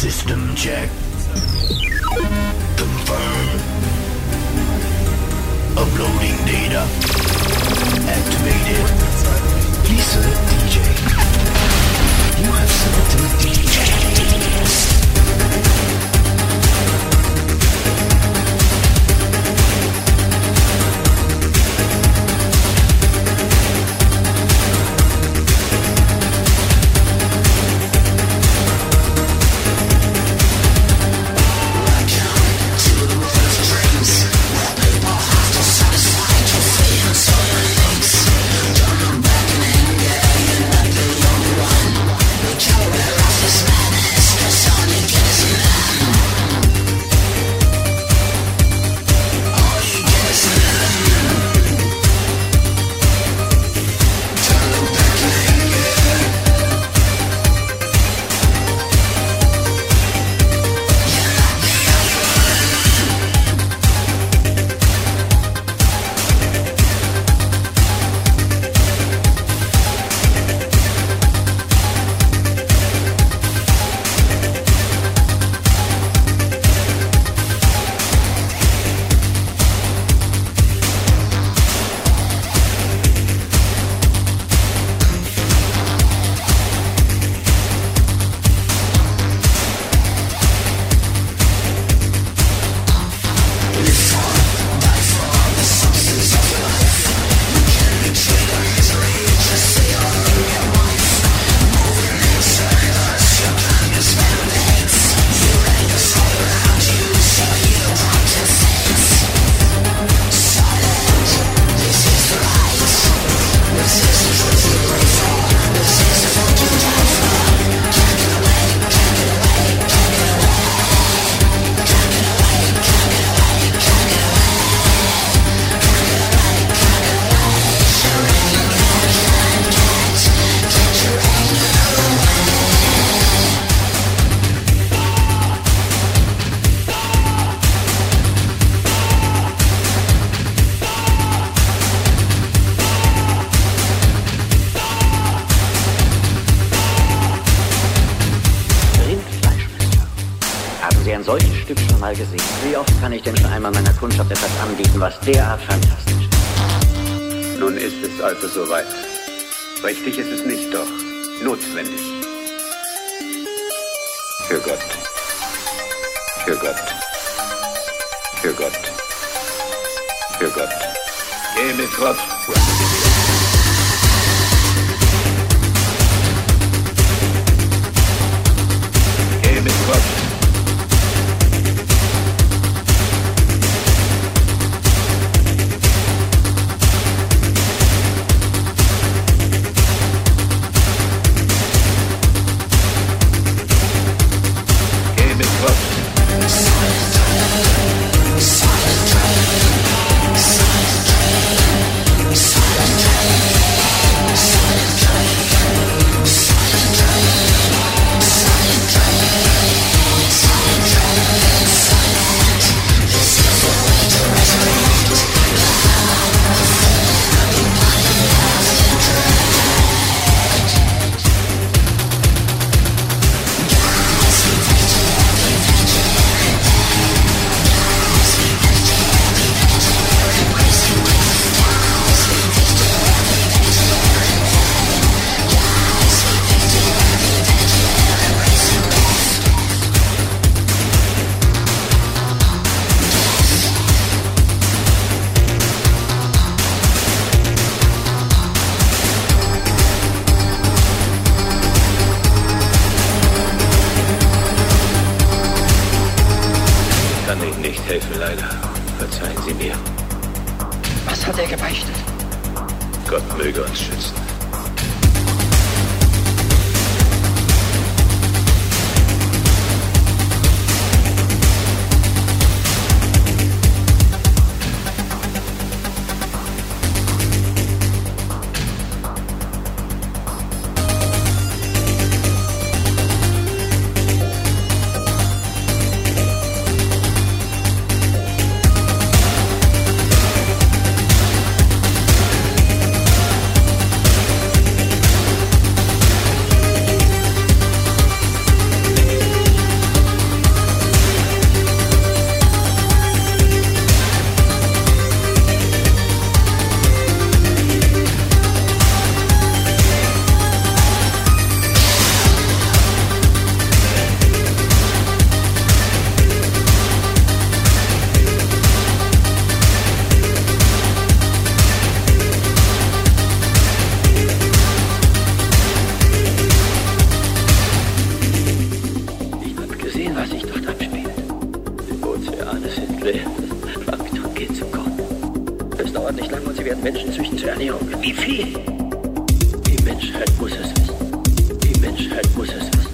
System check. Confirm. Uploading data. Activated. Please select DJ. You have selected DJ. Derart fantastisch? Nun ist es also soweit. Richtig ist es nicht, doch notwendig. Für Gott. Für Gott. Für Gott. Für Gott. Geh mit Gott. Drehen. Faktor geht zu kommen. Es dauert nicht lange und sie werden Menschen züchten zur Ernährung. Wie viel? Die Menschheit muss es wissen. Die Menschheit muss es wissen.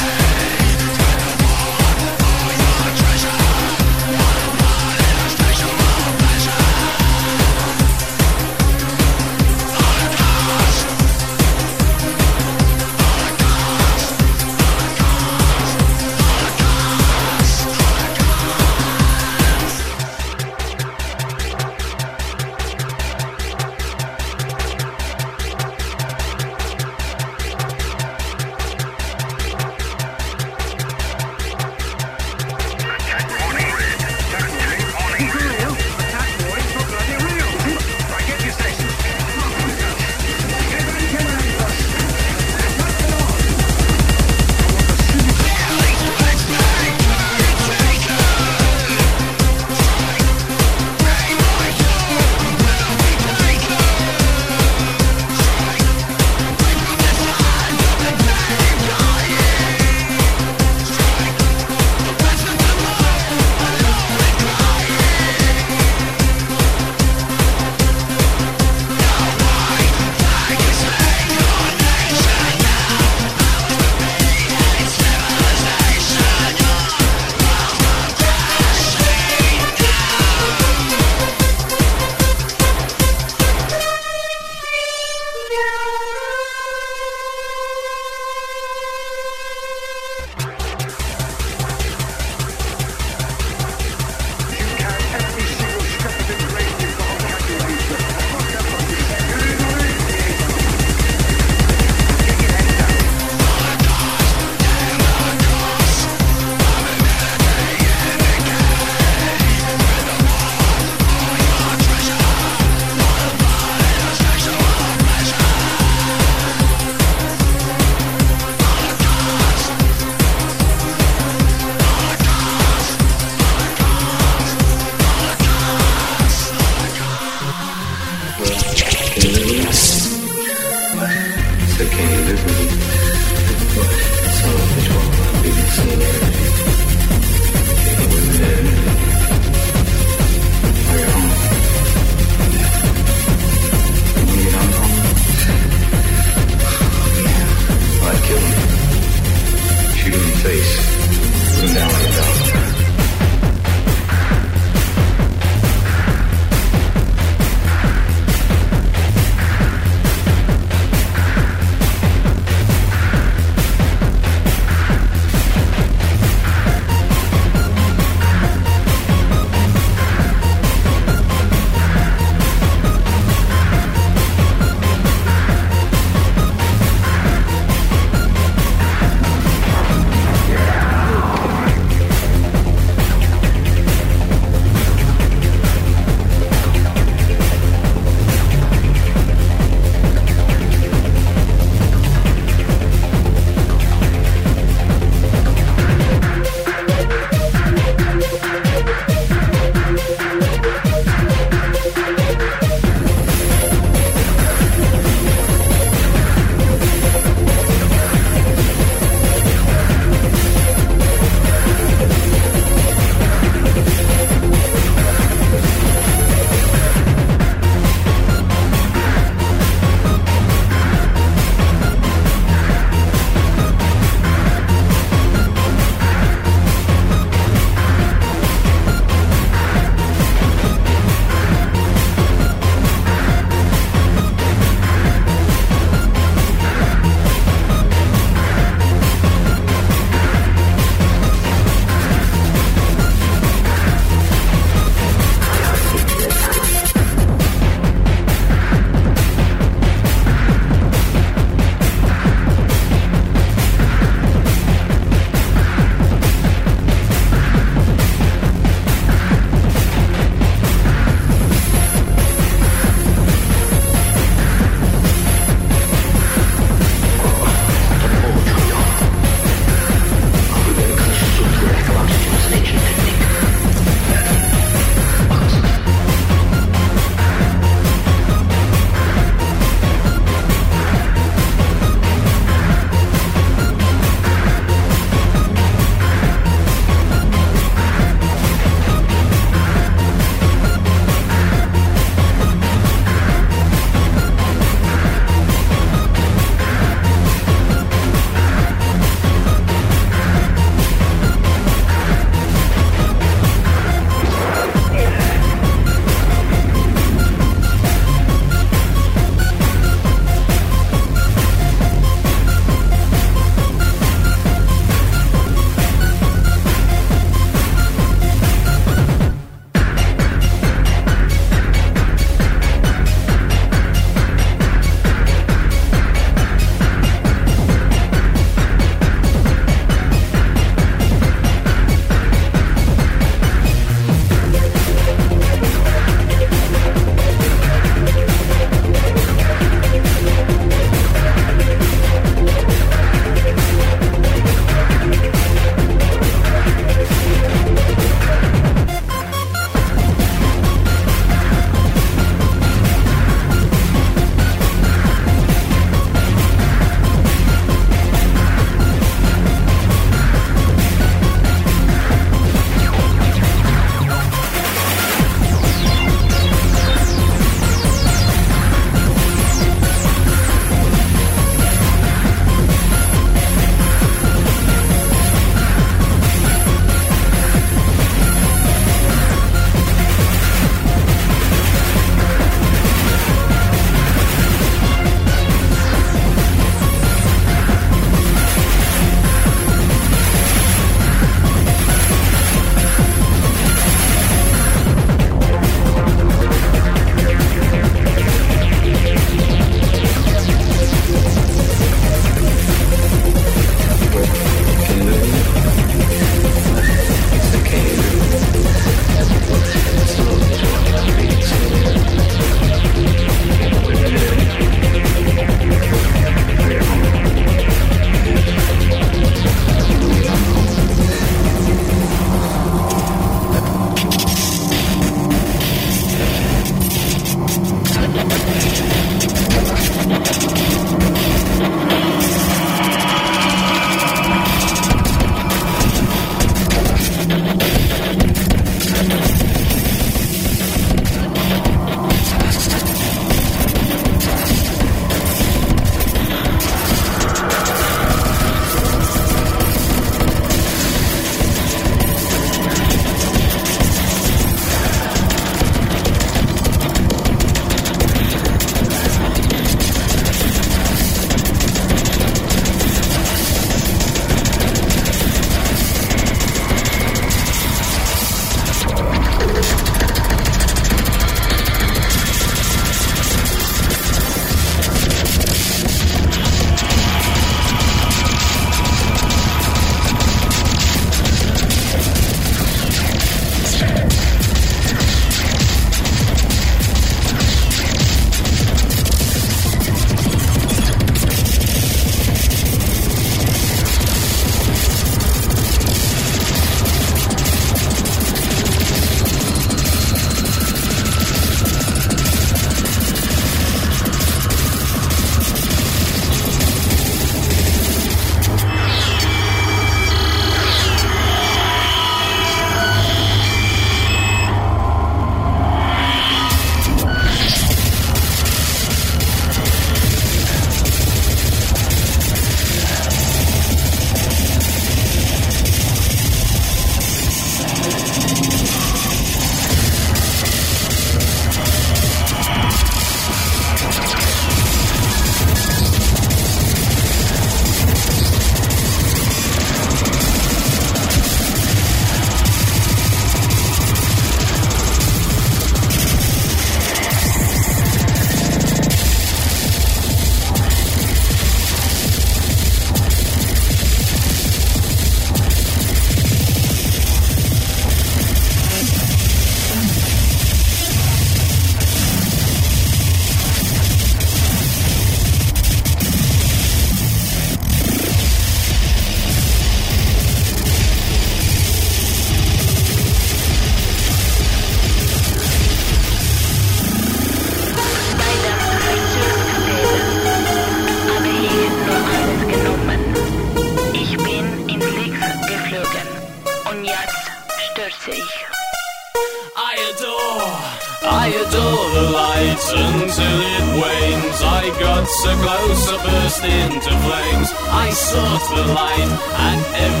source of light and every